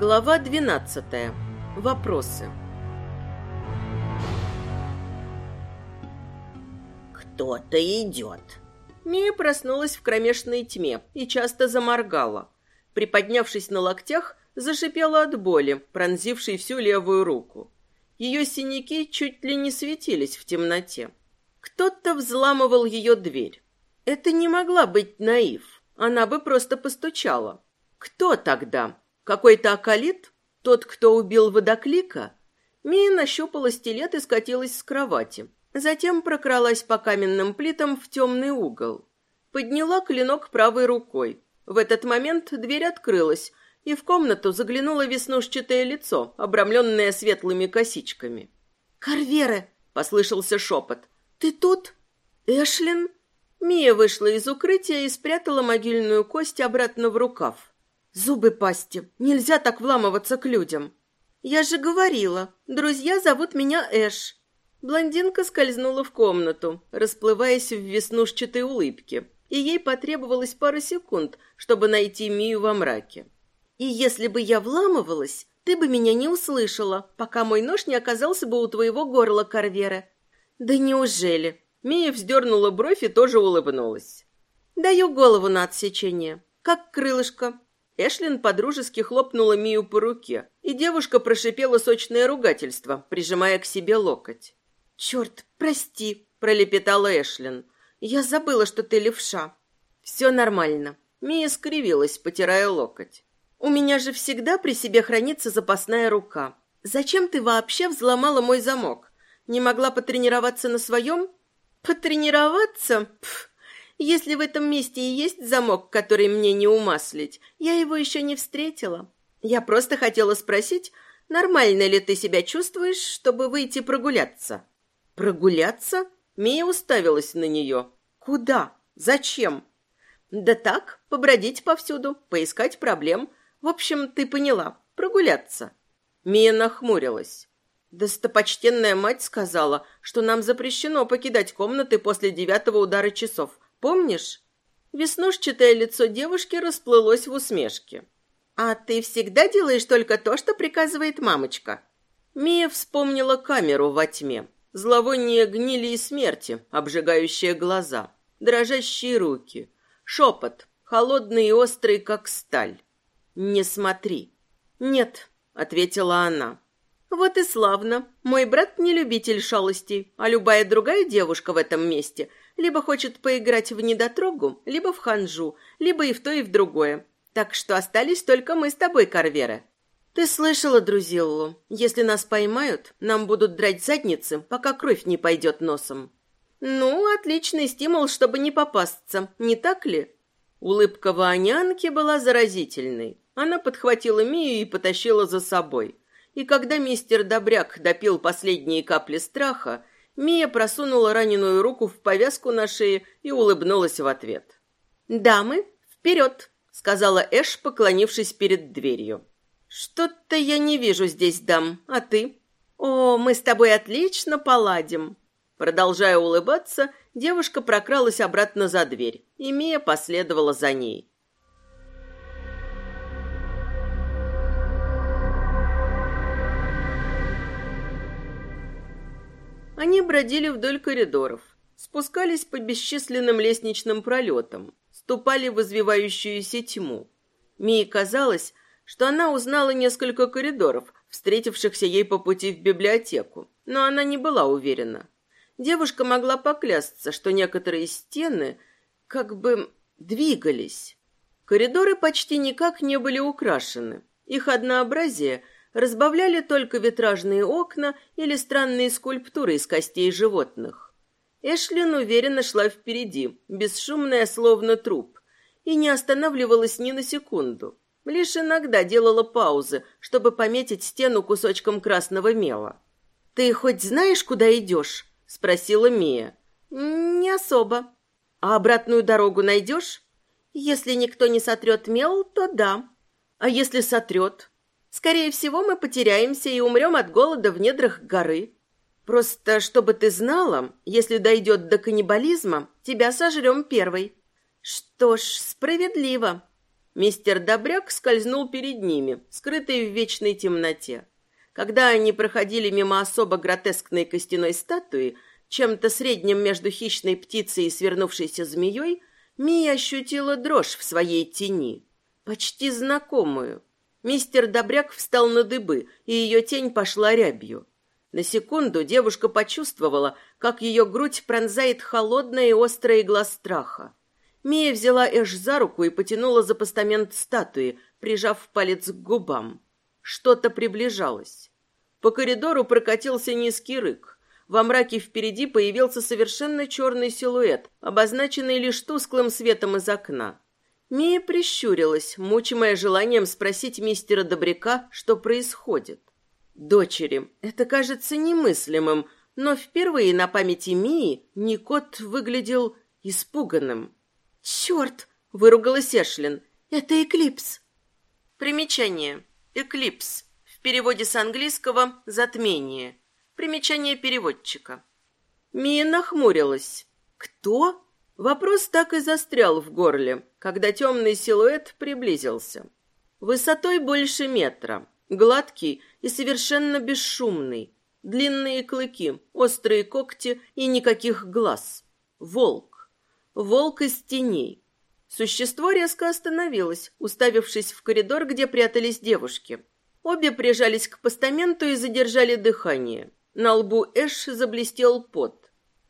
Глава 12. Вопросы. Кто-то идет. Мия проснулась в кромешной тьме и часто заморгала. Приподнявшись на локтях, зашипела от боли, пронзившей всю левую руку. Ее синяки чуть ли не светились в темноте. Кто-то взламывал ее дверь. Это не могла быть наив. Она бы просто постучала. Кто тогда? Какой-то околит? Тот, кто убил водоклика? Мия нащупала стилет и скатилась с кровати. Затем прокралась по каменным плитам в темный угол. Подняла клинок правой рукой. В этот момент дверь открылась, и в комнату заглянуло веснушчатое лицо, обрамленное светлыми косичками. «Карвера!» — послышался шепот. «Ты тут? Эшлин?» Мия вышла из укрытия и спрятала могильную кость обратно в рукав. «Зубы пасти! Нельзя так вламываться к людям!» «Я же говорила, друзья зовут меня Эш». Блондинка скользнула в комнату, расплываясь в веснушчатой улыбке, и ей потребовалось пара секунд, чтобы найти Мию во мраке. И если бы я вламывалась, ты бы меня не услышала, пока мой нож не оказался бы у твоего горла, Карвера. Да неужели? Мия вздернула бровь и тоже улыбнулась. Даю голову на отсечение. Как крылышко. Эшлин подружески хлопнула Мию по руке, и девушка прошипела сочное ругательство, прижимая к себе локоть. «Черт, прости», — пролепетала Эшлин. «Я забыла, что ты левша». «Все нормально». Мия скривилась, потирая локоть. У меня же всегда при себе хранится запасная рука. Зачем ты вообще взломала мой замок? Не могла потренироваться на своем? Потренироваться? Пф. Если в этом месте и есть замок, который мне не умаслить, я его еще не встретила. Я просто хотела спросить, нормально ли ты себя чувствуешь, чтобы выйти прогуляться? Прогуляться? Мия уставилась на нее. Куда? Зачем? Да так, побродить повсюду, поискать проблем – в общем, ты поняла. Прогуляться. Мия нахмурилась. Достопочтенная мать сказала, что нам запрещено покидать комнаты после девятого удара часов. Помнишь? Веснушчатое лицо девушки расплылось в усмешке. «А ты всегда делаешь только то, что приказывает мамочка?» Мия вспомнила камеру во тьме. Зловоние гнили и смерти, обжигающие глаза, дрожащие руки, шепот, холодный и острый, как сталь. «Не смотри». «Нет», — ответила она. «Вот и славно. Мой брат не любитель шалостей, а любая другая девушка в этом месте либо хочет поиграть в недотрогу, либо в ханжу, либо и в то, и в другое. Так что остались только мы с тобой, Карвера. Ты слышала, Друзиллу, если нас поймают, нам будут драть задницы, пока кровь не пойдет носом. Ну, отличный стимул, чтобы не попасться, не так ли? Улыбка Ванянки была заразительной. Она подхватила Мию и потащила за собой. И когда мистер Добряк допил последние капли страха, Мия просунула раненую руку в повязку на шее и улыбнулась в ответ. «Дамы, вперед!» — сказала Эш, поклонившись перед дверью. «Что-то я не вижу здесь дам, а ты?» «О, мы с тобой отлично поладим!» Продолжая улыбаться, девушка прокралась обратно за дверь, и Мия последовала за ней. Они бродили вдоль коридоров, спускались по бесчисленным лестничным пролетам, ступали в извивающуюся тьму. Мии казалось, что она узнала несколько коридоров, встретившихся ей по пути в библиотеку, но она не была уверена. Девушка могла поклясться, что некоторые стены как бы двигались. Коридоры почти никак не были украшены. Их однообразие – разбавляли только витражные окна или странные скульптуры из костей животных. Эшлин уверенно шла впереди, бесшумная, словно труп, и не останавливалась ни на секунду. Лишь иногда делала паузы, чтобы пометить стену кусочком красного мела. «Ты хоть знаешь, куда идешь?» — спросила Мия. «Не особо». «А обратную дорогу найдешь?» «Если никто не сотрет мел, то да». «А если сотрет?» Скорее всего, мы потеряемся и умрем от голода в недрах горы. Просто, чтобы ты знала, если дойдет до каннибализма, тебя сожрем первой. Что ж, справедливо. Мистер Добряк скользнул перед ними, скрытый в вечной темноте. Когда они проходили мимо особо гротескной костяной статуи, чем-то средним между хищной птицей и свернувшейся змеей, Мия ощутила дрожь в своей тени, почти знакомую. Мистер Добряк встал на дыбы, и ее тень пошла рябью. На секунду девушка почувствовала, как ее грудь пронзает холодная и острая игла страха. Мия взяла Эш за руку и потянула за постамент статуи, прижав палец к губам. Что-то приближалось. По коридору прокатился низкий рык. Во мраке впереди появился совершенно черный силуэт, обозначенный лишь тусклым светом из окна. Мия прищурилась, мучимая желанием спросить мистера Добряка, что происходит. Дочери, это кажется немыслимым, но впервые на памяти Мии Никот выглядел испуганным. «Черт!» — выругалась Эшлин. «Это эклипс!» Примечание. Эклипс. В переводе с английского «затмение». Примечание переводчика. Мия нахмурилась. «Кто?» Вопрос так и застрял в горле, когда темный силуэт приблизился. Высотой больше метра, гладкий и совершенно бесшумный. Длинные клыки, острые когти и никаких глаз. Волк. Волк из теней. Существо резко остановилось, уставившись в коридор, где прятались девушки. Обе прижались к постаменту и задержали дыхание. На лбу Эш заблестел пот.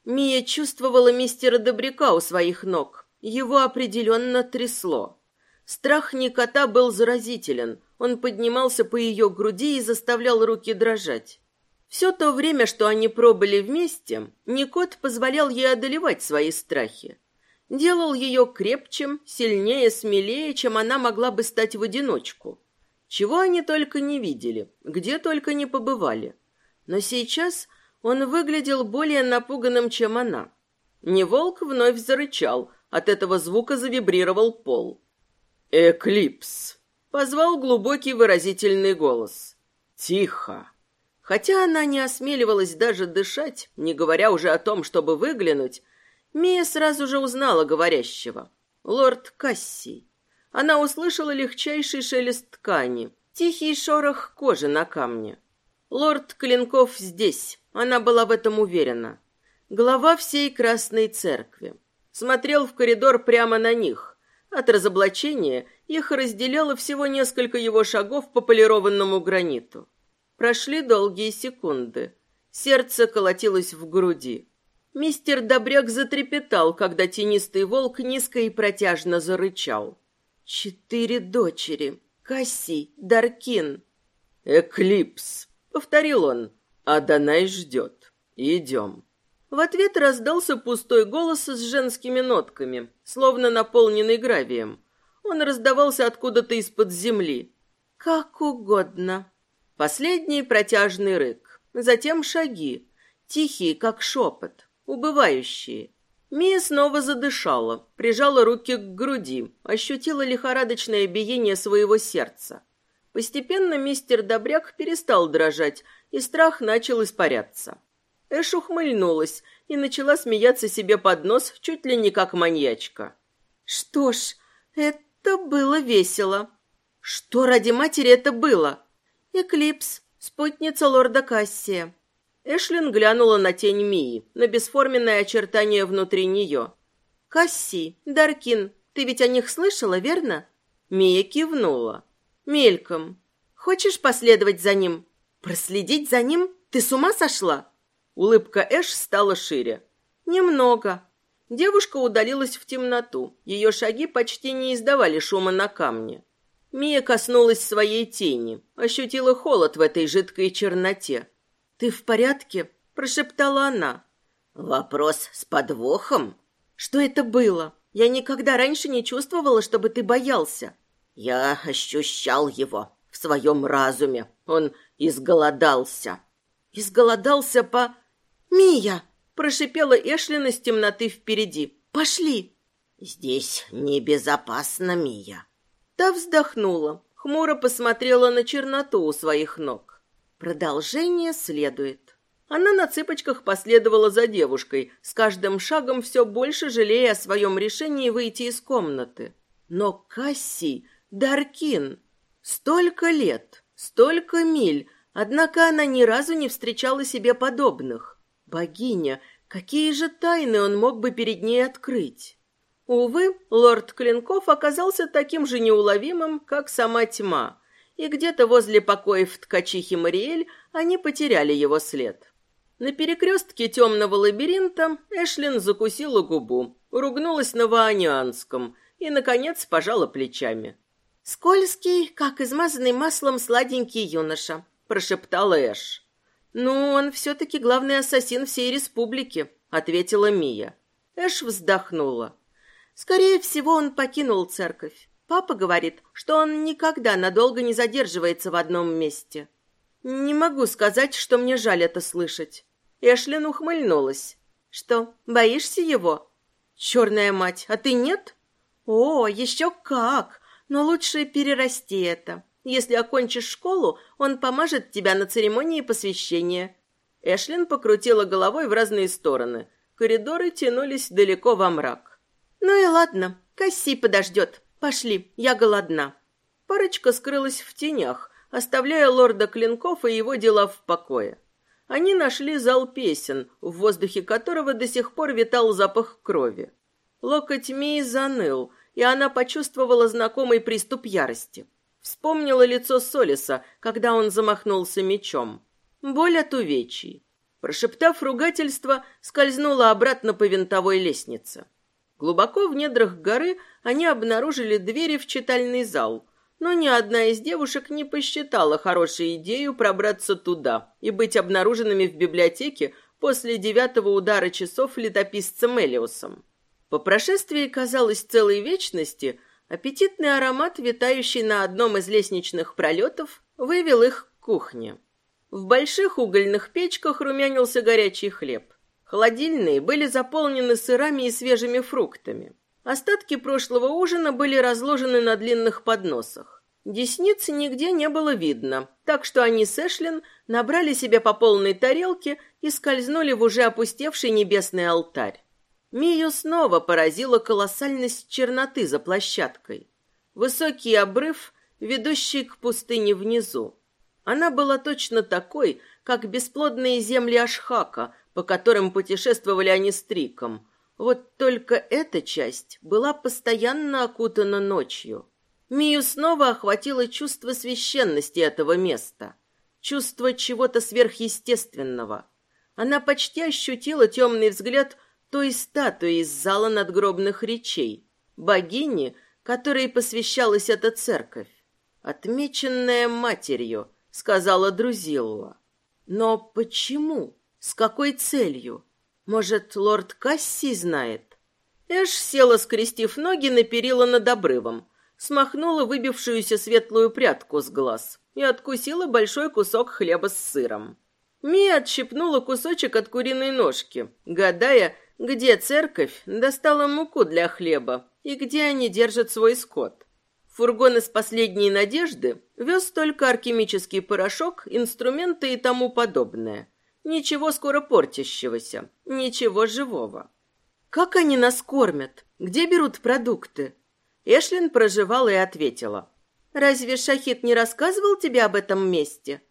Мия чувствовала мистера Добряка у своих ног. Его определенно трясло. Страх Никота был заразителен. Он поднимался по ее груди и заставлял руки дрожать. Все то время, что они пробыли вместе, Никот позволял ей одолевать свои страхи. Делал ее крепче, сильнее, смелее, чем она могла бы стать в одиночку. Чего они только не видели, где только не побывали. Но сейчас он выглядел более напуганным, чем она. Не волк вновь зарычал, от этого звука завибрировал пол. «Эклипс!» — позвал глубокий выразительный голос. «Тихо!» Хотя она не осмеливалась даже дышать, не говоря уже о том, чтобы выглянуть, Мия сразу же узнала говорящего. Лорд Кассий. Она услышала легчайший шелест ткани, тихий шорох кожи на камне. Лорд Клинков здесь, она была в этом уверена. Глава всей Красной Церкви. Смотрел в коридор прямо на них. От разоблачения их разделяло всего несколько его шагов по полированному граниту. Прошли долгие секунды. Сердце колотилось в груди. Мистер Добряк затрепетал, когда тенистый волк низко и протяжно зарычал. «Четыре дочери. Касси, Даркин». «Эклипс», — повторил он. Адонай ждет. Идем. В ответ раздался пустой голос с женскими нотками, словно наполненный гравием. Он раздавался откуда-то из-под земли. «Как угодно». Последний протяжный рык. Затем шаги. Тихие, как шепот. Убывающие. Мия снова задышала, прижала руки к груди, ощутила лихорадочное биение своего сердца. Постепенно мистер Добряк перестал дрожать, и страх начал испаряться. Эш ухмыльнулась и начала смеяться себе под нос, чуть ли не как маньячка. «Что ж, это было весело. Что ради матери это было?» «Эклипс, спутница лорда Кассия». Эшлин глянула на тень Мии, на бесформенное очертание внутри нее. «Касси, Даркин, ты ведь о них слышала, верно?» Мия кивнула. «Мельком. Хочешь последовать за ним?» Проследить за ним? Ты с ума сошла? Улыбка Эш стала шире. Немного. Девушка удалилась в темноту. Ее шаги почти не издавали шума на камне. Мия коснулась своей тени, ощутила холод в этой жидкой черноте. «Ты в порядке?» – прошептала она. «Вопрос с подвохом?» «Что это было? Я никогда раньше не чувствовала, чтобы ты боялся». «Я ощущал его своем разуме. Он Изголодался. Изголодался по... «Мия!» – прошипела Эшлин из темноты впереди. «Пошли!» «Здесь небезопасно, Мия!» Та вздохнула, хмуро посмотрела на черноту у своих ног. Продолжение следует. Она на цыпочках последовала за девушкой, с каждым шагом все больше жалея о своем решении выйти из комнаты. Но Кассий — Даркин. Столько лет, столько миль, однако она ни разу не встречала себе подобных. Богиня, какие же тайны он мог бы перед ней открыть? Увы, лорд Клинков оказался таким же неуловимым, как сама тьма, и где-то возле покоев ткачихи Мариэль они потеряли его след. На перекрестке темного лабиринта Эшлин закусила губу, ругнулась на ваанианском и, наконец, пожала плечами. «Скользкий, как измазанный маслом сладенький юноша», — прошептала Эш. «Ну, он все-таки главный ассасин всей республики», — ответила Мия. Эш вздохнула. «Скорее всего, он покинул церковь. Папа говорит, что он никогда надолго не задерживается в одном месте». «Не могу сказать, что мне жаль это слышать. Эшлин ухмыльнулась. «Что, боишься его?» «Черная мать, а ты нет?» «О, еще как! Но лучше перерасти это. Если окончишь школу, он поможет тебя на церемонии посвящения». Эшлин покрутила головой в разные стороны. Коридоры тянулись далеко во мрак. «Ну и ладно, Касси подождет. Пошли, я голодна». Парочка скрылась в тенях, оставляя лорда Клинков и его дела в покое они нашли зал песен, в воздухе которого до сих пор витал запах крови. Локоть Мии заныл, и она почувствовала знакомый приступ ярости. Вспомнила лицо Солиса, когда он замахнулся мечом. Боль от увечий. Прошептав ругательство, скользнула обратно по винтовой лестнице. Глубоко в недрах горы они обнаружили двери в читальный зал, но ни одна из девушек не посчитала хорошей идею пробраться туда и быть обнаруженными в библиотеке после девятого удара часов летописцем Элиусом. По прошествии, казалось, целой вечности, аппетитный аромат, витающий на одном из лестничных пролетов, вывел их к кухне. В больших угольных печках румянился горячий хлеб. Холодильные были заполнены сырами и свежими фруктами. Остатки прошлого ужина были разложены на длинных подносах. Десниц нигде не было видно, так что они с Эшлин набрали себе по полной тарелке и скользнули в уже опустевший небесный алтарь. Мию снова поразила колоссальность черноты за площадкой. Высокий обрыв, ведущий к пустыне внизу. Она была точно такой, как бесплодные земли Ашхака, по которым путешествовали они с Триком – вот только эта часть была постоянно окутана ночью. Мию снова охватило чувство священности этого места, чувство чего-то сверхъестественного. Она почти ощутила темный взгляд той статуи из зала надгробных речей, богини, которой посвящалась эта церковь. «Отмеченная матерью», — сказала Друзилла. Но почему? С какой целью? Может, лорд Касси знает? Эш села, скрестив ноги на перила над обрывом, смахнула выбившуюся светлую прядку с глаз и откусила большой кусок хлеба с сыром. Мия отщипнула кусочек от куриной ножки, гадая, где церковь достала муку для хлеба и где они держат свой скот. Фургон из последней надежды вез только алхимический порошок, инструменты и тому подобное – Ничего скоро портящегося, ничего живого. Как они нас кормят? Где берут продукты? Эшлин проживала и ответила. Разве Шахид не рассказывал тебе об этом месте?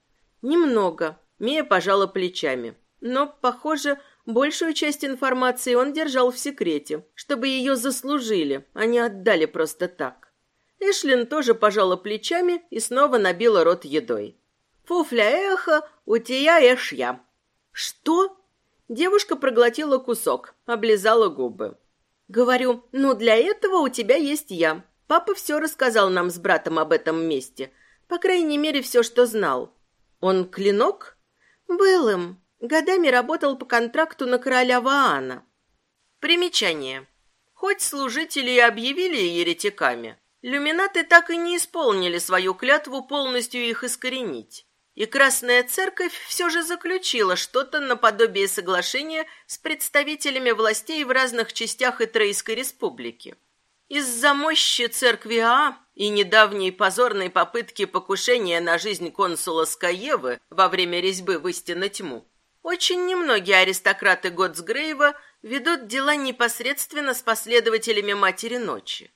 Немного. Мия пожала плечами. Но, похоже, большую часть информации он держал в секрете, чтобы ее заслужили, а не отдали просто так. Эшлин тоже пожала плечами и снова набила рот едой. «Фуфля эхо, у тебя ешь я», «Что?» Девушка проглотила кусок, облизала губы. «Говорю, ну для этого у тебя есть я. Папа все рассказал нам с братом об этом месте. По крайней мере, все, что знал». «Он клинок?» «Был им. Годами работал по контракту на короля Ваана». Примечание. Хоть служители и объявили еретиками, люминаты так и не исполнили свою клятву полностью их искоренить и Красная Церковь все же заключила что-то наподобие соглашения с представителями властей в разных частях Итрейской республики. Из-за мощи церкви Аа и недавней позорной попытки покушения на жизнь консула Скаевы во время резьбы в истинно тьму, очень немногие аристократы Готсгрейва ведут дела непосредственно с последователями Матери Ночи.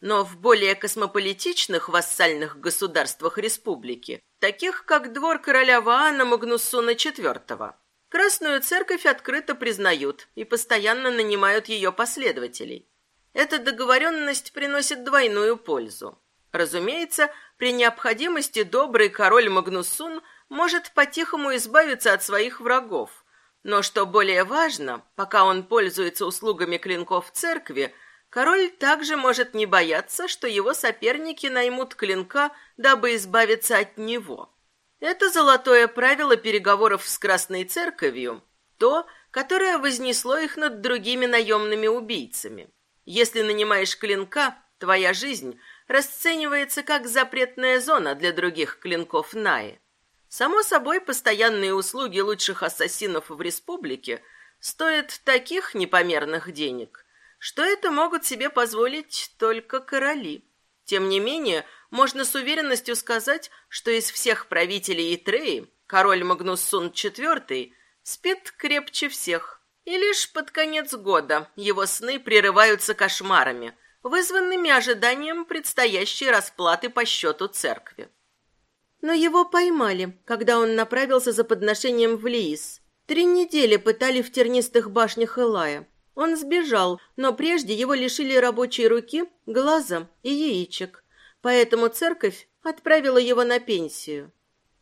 Но в более космополитичных вассальных государствах республики, таких как двор короля Ваана Магнуссуна IV, Красную церковь открыто признают и постоянно нанимают ее последователей. Эта договоренность приносит двойную пользу. Разумеется, при необходимости добрый король Магнусун может по-тихому избавиться от своих врагов. Но что более важно, пока он пользуется услугами клинков церкви, король также может не бояться, что его соперники наймут клинка, дабы избавиться от него. Это золотое правило переговоров с Красной Церковью, то, которое вознесло их над другими наемными убийцами. Если нанимаешь клинка, твоя жизнь расценивается как запретная зона для других клинков Наи. Само собой, постоянные услуги лучших ассасинов в республике стоят таких непомерных денег, что это могут себе позволить только короли. Тем не менее, можно с уверенностью сказать, что из всех правителей Итреи король Магнуссун IV спит крепче всех. И лишь под конец года его сны прерываются кошмарами, вызванными ожиданием предстоящей расплаты по счету церкви. Но его поймали, когда он направился за подношением в Лиис. Три недели пытали в тернистых башнях Элая. Он сбежал, но прежде его лишили рабочей руки, глаза и яичек. Поэтому церковь отправила его на пенсию.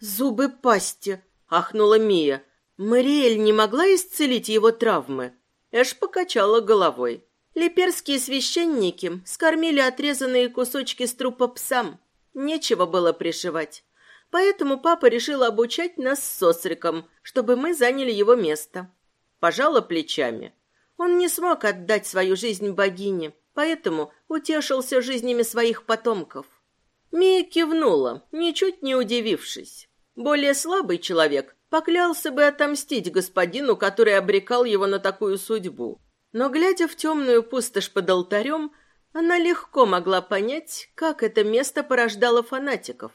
«Зубы пасти!» — ахнула Мия. «Мариэль не могла исцелить его травмы?» Эш покачала головой. Липерские священники скормили отрезанные кусочки с трупа псам. Нечего было пришивать. Поэтому папа решил обучать нас с Сосриком, чтобы мы заняли его место. Пожала плечами. Он не смог отдать свою жизнь богине, поэтому утешился жизнями своих потомков. Мия кивнула, ничуть не удивившись. Более слабый человек поклялся бы отомстить господину, который обрекал его на такую судьбу. Но, глядя в темную пустошь под алтарем, она легко могла понять, как это место порождало фанатиков.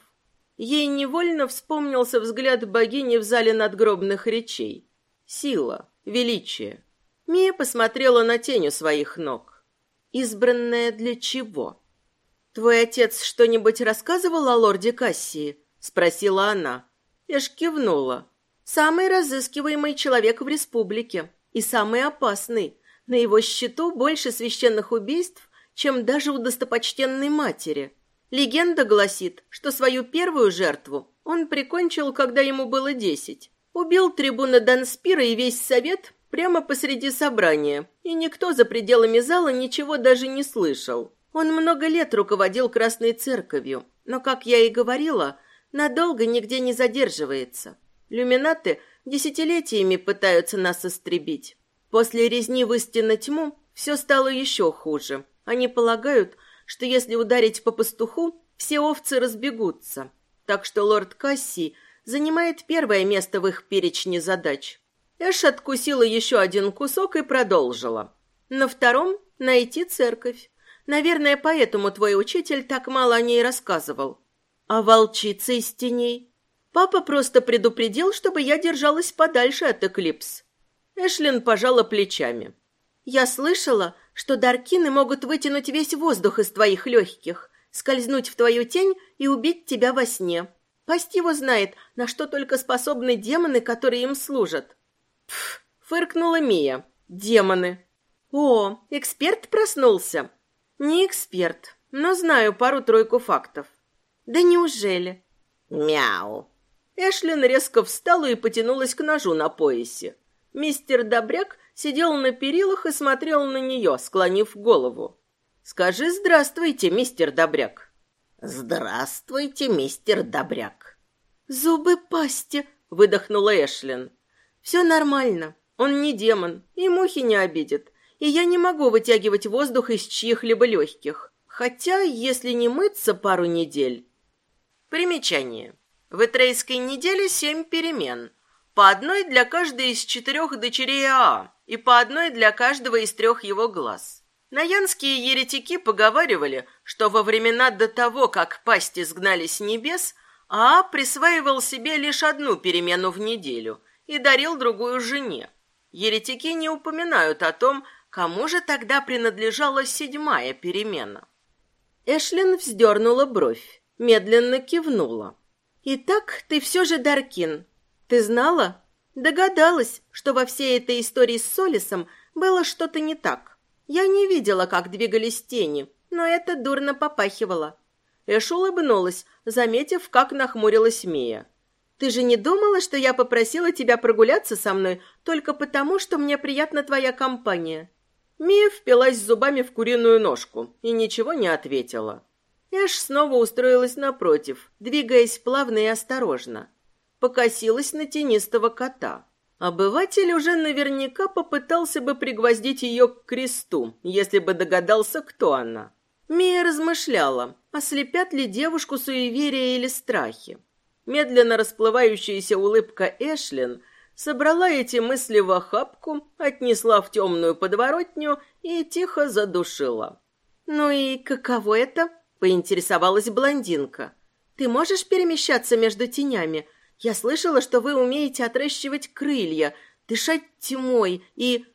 Ей невольно вспомнился взгляд богини в зале надгробных речей. Сила, величие. Мия посмотрела на тень у своих ног. Избранная для чего? «Твой отец что-нибудь рассказывал о лорде Кассии?» — спросила она. Эш кивнула. «Самый разыскиваемый человек в республике и самый опасный. На его счету больше священных убийств, чем даже у достопочтенной матери. Легенда гласит, что свою первую жертву он прикончил, когда ему было десять. Убил трибуна Данспира и весь совет прямо посреди собрания, и никто за пределами зала ничего даже не слышал. Он много лет руководил Красной Церковью, но, как я и говорила, надолго нигде не задерживается. Люминаты десятилетиями пытаются нас истребить. После резни в истинно тьму все стало еще хуже. Они полагают, что если ударить по пастуху, все овцы разбегутся. Так что лорд Касси занимает первое место в их перечне задач. Эш откусила еще один кусок и продолжила. На втором — найти церковь. Наверное, поэтому твой учитель так мало о ней рассказывал. А волчица из теней? Папа просто предупредил, чтобы я держалась подальше от Эклипс. Эшлин пожала плечами. Я слышала, что даркины могут вытянуть весь воздух из твоих легких, скользнуть в твою тень и убить тебя во сне. Пасть его знает, на что только способны демоны, которые им служат. Пф, фыркнула Мия. Демоны. О, эксперт проснулся. Не эксперт, но знаю пару-тройку фактов. Да неужели? Мяу. Эшлин резко встала и потянулась к ножу на поясе. Мистер Добряк сидел на перилах и смотрел на нее, склонив голову. «Скажи здравствуйте, мистер Добряк». «Здравствуйте, мистер Добряк». «Зубы пасти», — выдохнула Эшлин. «Все нормально. Он не демон, и мухи не обидит. И я не могу вытягивать воздух из чьих-либо легких. Хотя, если не мыться пару недель...» Примечание. В Этрейской неделе семь перемен — по одной для каждой из четырех дочерей Аа и по одной для каждого из трех его глаз. Наянские еретики поговаривали, что во времена до того, как пасть изгнали с небес, Аа присваивал себе лишь одну перемену в неделю и дарил другую жене. Еретики не упоминают о том, кому же тогда принадлежала седьмая перемена. Эшлин вздернула бровь, медленно кивнула. «Итак, ты все же Даркин. Ты знала?» Догадалась, что во всей этой истории с Солисом было что-то не так. Я не видела, как двигались тени, но это дурно попахивало. Эш улыбнулась, заметив, как нахмурилась Мия. «Ты же не думала, что я попросила тебя прогуляться со мной только потому, что мне приятна твоя компания?» Мия впилась зубами в куриную ножку и ничего не ответила. Эш снова устроилась напротив, двигаясь плавно и осторожно покосилась на тенистого кота. Обыватель уже наверняка попытался бы пригвоздить ее к кресту, если бы догадался, кто она. Мия размышляла, ослепят ли девушку суеверия или страхи. Медленно расплывающаяся улыбка Эшлин собрала эти мысли в охапку, отнесла в темную подворотню и тихо задушила. «Ну и каково это?» — поинтересовалась блондинка. «Ты можешь перемещаться между тенями, я слышала, что вы умеете отращивать крылья, дышать тьмой и...»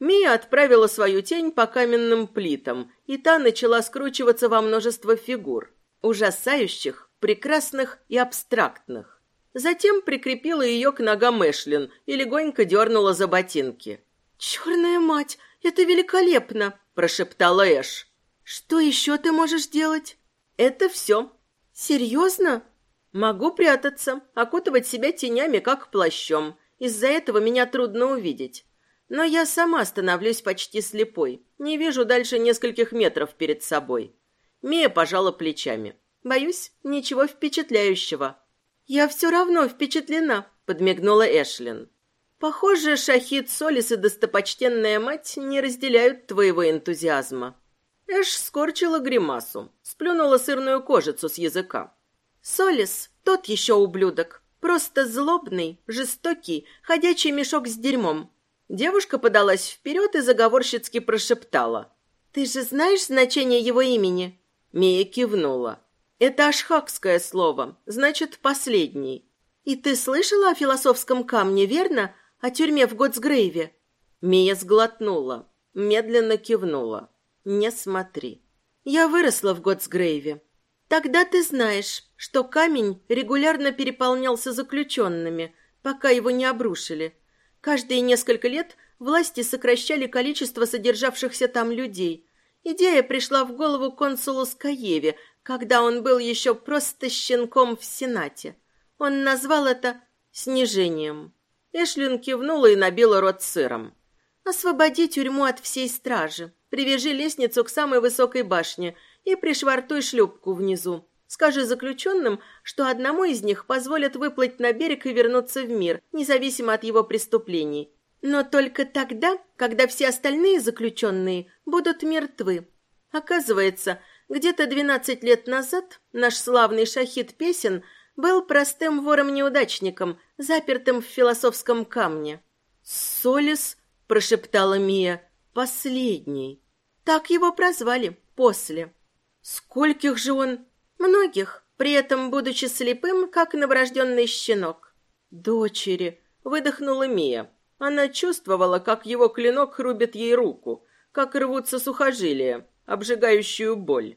Мия отправила свою тень по каменным плитам, и та начала скручиваться во множество фигур, ужасающих, прекрасных и абстрактных. Затем прикрепила ее к ногам Эшлин и легонько дернула за ботинки. «Черная мать, это великолепно!» – прошептала Эш. «Что еще ты можешь делать?» «Это все». «Серьезно?» Могу прятаться, окутывать себя тенями, как плащом. Из-за этого меня трудно увидеть. Но я сама становлюсь почти слепой. Не вижу дальше нескольких метров перед собой. Мия пожала плечами. Боюсь, ничего впечатляющего. Я все равно впечатлена, подмигнула Эшлин. Похоже, Шахид Солис и достопочтенная мать не разделяют твоего энтузиазма. Эш скорчила гримасу, сплюнула сырную кожицу с языка. Солис — тот еще ублюдок. Просто злобный, жестокий, ходячий мешок с дерьмом. Девушка подалась вперед и заговорщицки прошептала. «Ты же знаешь значение его имени?» Мия кивнула. «Это ашхакское слово, значит, последний. И ты слышала о философском камне, верно? О тюрьме в Готсгрейве?» Мия сглотнула, медленно кивнула. «Не смотри. Я выросла в Готсгрейве. Тогда ты знаешь, что камень регулярно переполнялся заключенными, пока его не обрушили. Каждые несколько лет власти сокращали количество содержавшихся там людей. Идея пришла в голову консулу Скаеве, когда он был еще просто щенком в Сенате. Он назвал это «снижением». Эшлин кивнула и набила рот сыром. «Освободи тюрьму от всей стражи. Привяжи лестницу к самой высокой башне – и пришвартуй шлюпку внизу. Скажи заключенным, что одному из них позволят выплыть на берег и вернуться в мир, независимо от его преступлений. Но только тогда, когда все остальные заключенные будут мертвы. Оказывается, где-то 12 лет назад наш славный шахид Песен был простым вором-неудачником, запертым в философском камне. «Солис», — прошептала Мия, — «последний». Так его прозвали после. Скольких же он? Многих, при этом будучи слепым, как новорожденный щенок. Дочери, выдохнула Мия. Она чувствовала, как его клинок рубит ей руку, как рвутся сухожилия, обжигающую боль.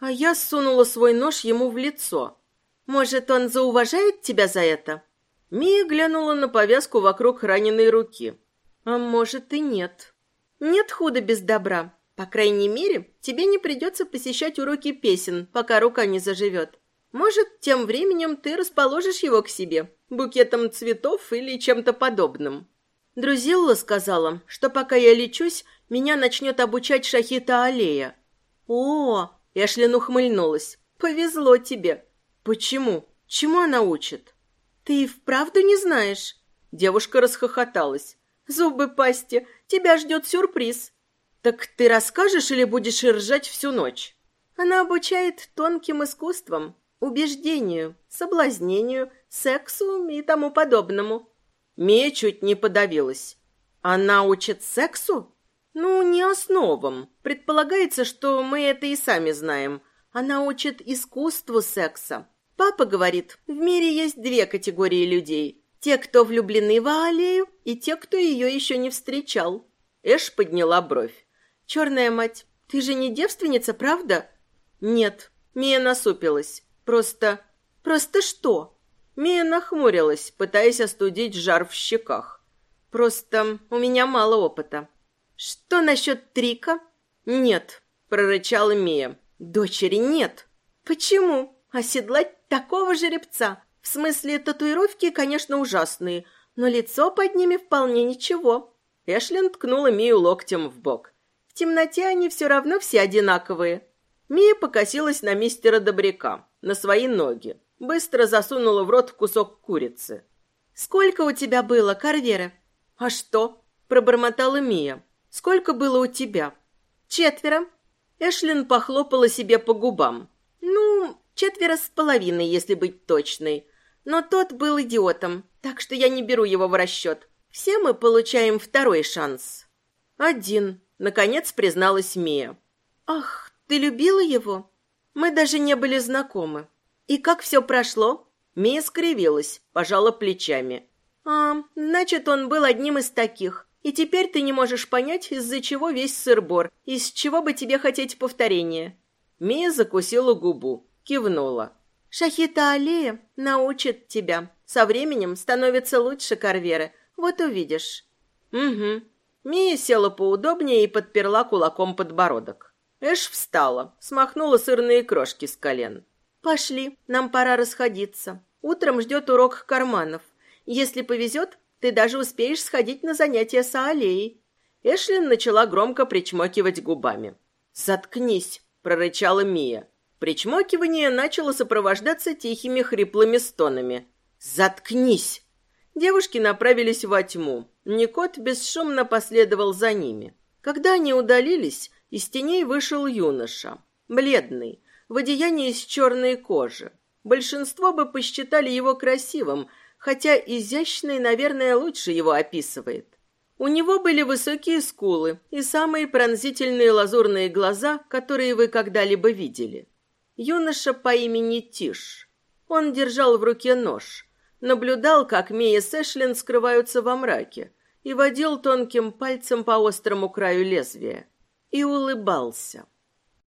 А я сунула свой нож ему в лицо. Может, он зауважает тебя за это? Мия глянула на повязку вокруг раненой руки. А может и нет. Нет худа без добра. По крайней мере, тебе не придется посещать уроки песен, пока рука не заживет. Может, тем временем ты расположишь его к себе, букетом цветов или чем-то подобным. Друзилла сказала, что пока я лечусь, меня начнет обучать Шахита Алея. О, Эшлин ухмыльнулась. Повезло тебе. Почему? Чему она учит? Ты и вправду не знаешь? Девушка расхохоталась. Зубы пасти, тебя ждет сюрприз. «Так ты расскажешь или будешь ржать всю ночь?» Она обучает тонким искусствам, убеждению, соблазнению, сексу и тому подобному. Мия чуть не подавилась. Она учит сексу? Ну, не основам. Предполагается, что мы это и сами знаем. Она учит искусству секса. Папа говорит, в мире есть две категории людей. Те, кто влюблены в Алию, и те, кто ее еще не встречал. Эш подняла бровь. «Черная мать, ты же не девственница, правда?» «Нет». Мия насупилась. «Просто... просто что?» Мия нахмурилась, пытаясь остудить жар в щеках. «Просто у меня мало опыта». «Что насчет трика?» «Нет», — прорычала Мия. «Дочери нет». «Почему? Оседлать такого жеребца? В смысле, татуировки, конечно, ужасные, но лицо под ними вполне ничего». Эшлин ткнула Мию локтем в бок. «В темноте они все равно все одинаковые». Мия покосилась на мистера Добряка, на свои ноги. Быстро засунула в рот кусок курицы. «Сколько у тебя было, Карвера?» «А что?» – пробормотала Мия. «Сколько было у тебя?» «Четверо». Эшлин похлопала себе по губам. «Ну, четверо с половиной, если быть точной. Но тот был идиотом, так что я не беру его в расчет. Все мы получаем второй шанс». «Один», — наконец призналась Мия. «Ах, ты любила его? Мы даже не были знакомы. И как все прошло?» Мия скривилась, пожала плечами. «А, значит, он был одним из таких. И теперь ты не можешь понять, из-за чего весь сыр-бор, из чего бы тебе хотеть повторения». Мия закусила губу, кивнула. «Шахита Алия научит тебя. Со временем становится лучше Карверы. Вот увидишь». «Угу». Мия села поудобнее и подперла кулаком подбородок. Эш встала, смахнула сырные крошки с колен. «Пошли, нам пора расходиться. Утром ждет урок карманов. Если повезет, ты даже успеешь сходить на занятия с Алией». Эшлин начала громко причмокивать губами. «Заткнись!» – прорычала Мия. Причмокивание начало сопровождаться тихими хриплыми стонами. «Заткнись!» Девушки направились во тьму. Никот бесшумно последовал за ними. Когда они удалились, из теней вышел юноша. Бледный, в одеянии из черной кожи. Большинство бы посчитали его красивым, хотя изящный, наверное, лучше его описывает. У него были высокие скулы и самые пронзительные лазурные глаза, которые вы когда-либо видели. Юноша по имени Тиш. Он держал в руке нож, наблюдал, как Мия с Эшлин скрываются во мраке, и водил тонким пальцем по острому краю лезвия. И улыбался.